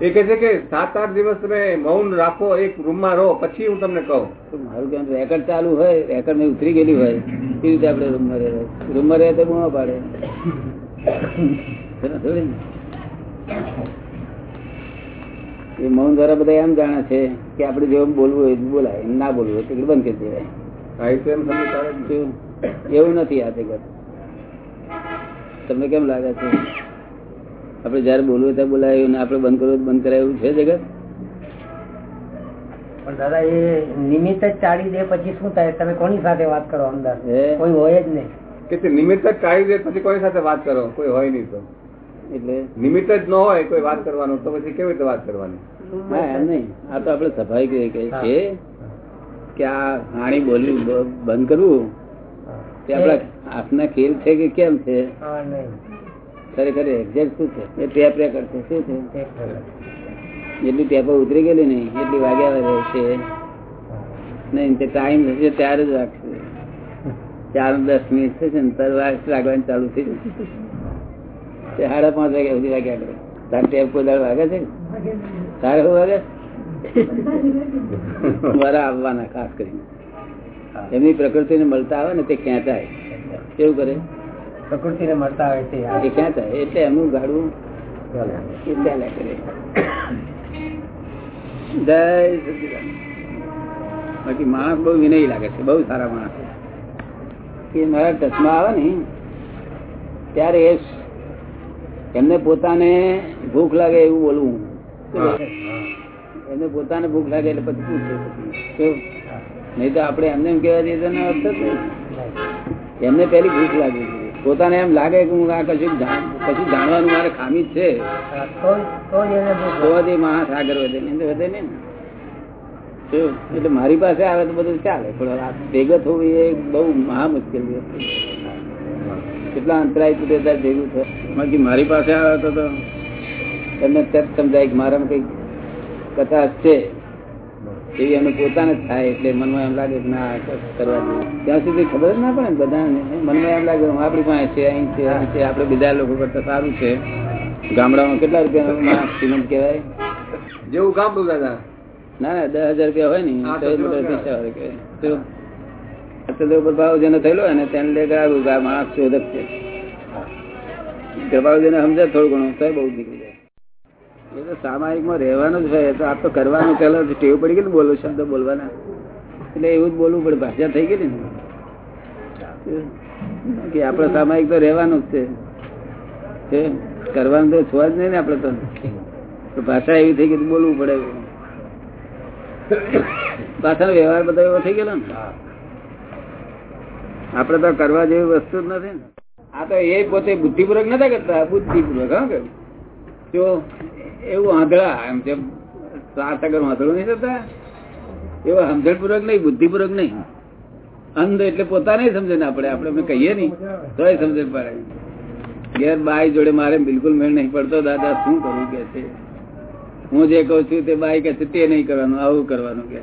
એ કહે છે કે સાત આઠ દિવસ તમે મૌન રાખો એક રૂમમાં રહો પછી હું તમને કહું. મારું કેમ રેકર્ડ ચાલુ હોય રેકર્ડ મેં ઉતરી ગયેલી હોય એ રીતે આપણે રૂમમાં રહે. રૂમમાં રહે તો બૂમો પાડે. એ મૌન દ્વારા બધા એમ જાણે છે કે આપણે જેવું બોલવું હોય બોલાય ના બોલવું હોય તો બંધ કરી દેવાય? એવું નથી આ જગત. તમને કેમ લાગે છે? આપણે જયારે બોલવું ત્યારે બોલાય ને આપણે બંધ કરવું બંધ કરાય એવું છે જગત? પણ દાદા એ નિમિત્ત જ ચાડી દે પછી શું થાય? તમે કોની સાથે વાત કરો અંદર? કોઈ હોય જ નહીં. કે તે નિમિત્ત જ ચાડી દે પછી કોની સાથે વાત કરો? કોઈ હોય નહીં તો. એટલે? નિમિત્ત જ ન હોય કોઈ વાત કરવાનું તો પછી કેવી રીતે વાત કરવાની? હા એમ નહીં. આ તો આપણે સફાઈ કહીએ કે છે કે આ હાણી બોલવું બંધ કરવું. તે આપણા હાથના ખેલ છે કે કેમ છે? હા, નહીં. ખરેખર એક્ઝેક્ટ શું છે? એ ટેપ રેકર્ડ છે શું છે? જેટલી ટેપો ઉતરી ગયેલી નહીં એટલી વાગ્યા રહેશે નહીં, તે ટાઈમ થશે ત્યારે જ રાખશે ચાર દસ મિનિટ થશે ને વાગ લાગવાની ચાલુ થઈ જશે. તે સાડા પાંચ વાગ્યા સુધી વાગ્યા કરે. તારે ટેપ કોઈ દાડ વાગે છે? તારે શું વાગે? મારા આવવાના, ખાસ કરીને. એમની પ્રકૃતિને મળતા આવે ને, તે ખેંચાય. કેવું કરે? પ્રકૃતિને મળતા હોય છે એ ખેંચાય એટલે એમનું ગાડું ચાલે. કરે. જય સચિદાનંદ. બાકી માણસ બહુ વિનય લાગે છે બહુ સારા માણસ એ મારા ટચમાં આવે ને ત્યારે એ એમને પોતાને ભૂખ લાગે એવું બોલવું એમને પોતાને ભૂખ લાગે એટલે પછી પૂછે. નહીં તો આપણે એમને એમ કહેવા જઈએ તો અર્થ જ નહીં. એમને પેલી ભૂખ લાગી છે. પોતાને એમ લાગે કે હું આ કશું કશું જાણવાનું મારે ખામી છે. તો- જ આગળ વધે ને વધે ને. એટલે મારી પાસે આવે તો બધું ચાલે પણ ભેગો થવું એ બહુ મહા મુશ્કેલ છે. કેટલા અંતરાય તૂટે ત્યારે ભેગું થાય બાકી મારી પાસે આવે તો તમને એમને તરત સમજાય કે મારામાં કઈ કથા છે. એવી એમને પોતાને જ થાય એટલે મનમાં એમ લાગે કે ના કરવા. ત્યાં સુધી ખબર જ ના પડે ને બધાને. મનમાં એમ લાગે હું આપણી પાસે છે અહીં છે અહીં છે આપણે બીજા લોકો કરતા સારું છે. ગામડામાં કેટલા રૂપિયા સિમેન્ટ કહેવાય? જેવું ગામડું દાદા. ના ના દસ હજાર રૂપિયા હોય ને તો એ પૈસા વાળા કહેવાય. અત્યારે ઉપર ભાવ જેને થયેલો હોય ને તેને લે આ માણસ શોધક છે. પ્રભાવ જેને સમજે થોડું ઘણું તો બહુ નીકળી જાય. એ તો સામાયિકમાં રહેવાનું જ હોય તો આપ તો કરવાનું. પેલા ટેવ પડી ગઈ બોલો શબ્દ બોલવાના. એટલે એવું જ બોલવું પડે, ભાષા થઈ ગઈ ને. કે આપડે સામાયિક તો રહેવાનું જ છે. કરવાનું તો છો જ નહીં ને આપડે તો. ભાષા એવી થઈ ગઈ તો બોલવું પડે ભાષાનો વ્યવહાર બધો એવો થઈ ગયેલો ને? આપડે તો કરવા જેવી વસ્તુ જ નથી ને. આ તો એ પોતે બુદ્ધિપૂર્વક નતા કરતા, બુદ્ધિપૂર્વક, હા કે? જો એવું આંધળા, એમ જેમ સાત આગળ વાંધળું નહીં થતા, એવું સમજણપૂર્વક નહીં, બુદ્ધિપૂર્વક નહીં. અંધ એટલે પોતાને સમજે ને આપણે આપણે અમે કહીએ નહીં, તોય સમજણ પડે. ઘેર બાઈ જોડે મારે બિલકુલ મેળ નહીં પડતો, દાદા, શું કરવું? કે છે. હું જે કઉ છું તે બાઈ કે છે, તે નહીં કરવાનું, આવું કરવાનું, કે.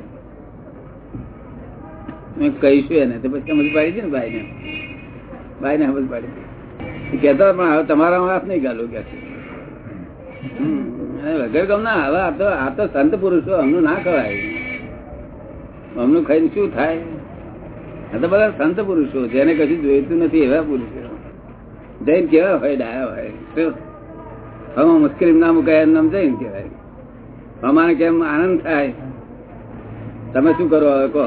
મેં કહીશું એને, તો પછી સમજ પાડી છે ને બાઈને? બાઈને સમજ પાડી. હતી કેતા પણ હવે તમારા હાથ નહીં ગાલું, કે છે. વગર ગમ ના હવે આ તો આ તો સંત પુરુષો અમનું ના ખવાય. અમનું ખાઈને શું થાય? આ તો બધા સંત પુરુષો જેને કશું જોઈતું નથી એવા પુરુષો. જૈન કેવા હોય ડાયા હોય? હવે મુશ્કેલી ના મુકાય નામ જૈન કહેવાય. અમારે કેમ આનંદ થાય? તમે શું કરો હવે કહો.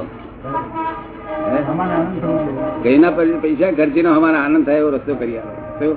ગઈના પૈસા ખર્ચીનો અમારે આનંદ થાય એવો રસ્તો કરી આવે